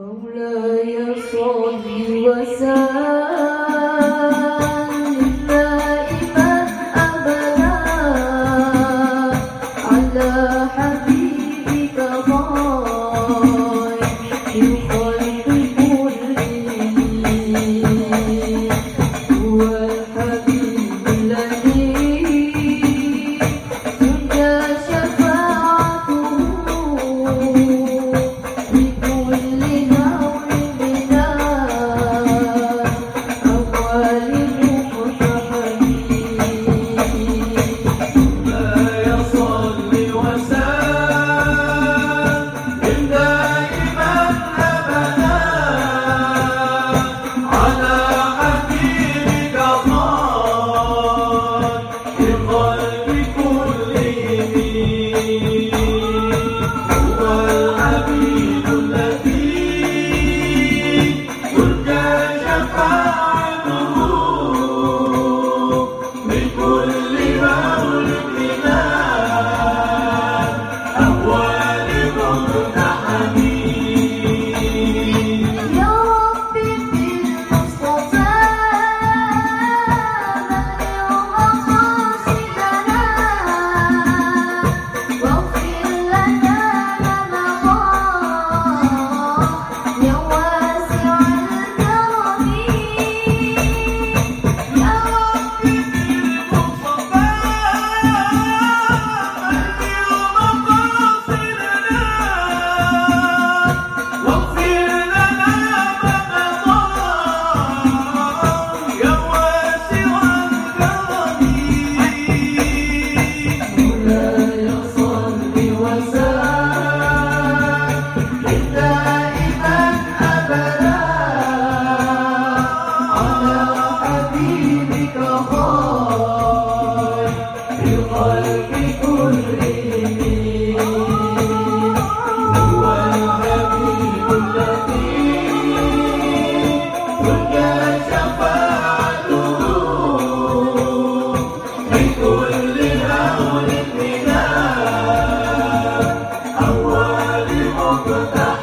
مولاي صل وسلم دائما أبدا على حبيبك Good. Hallelujah,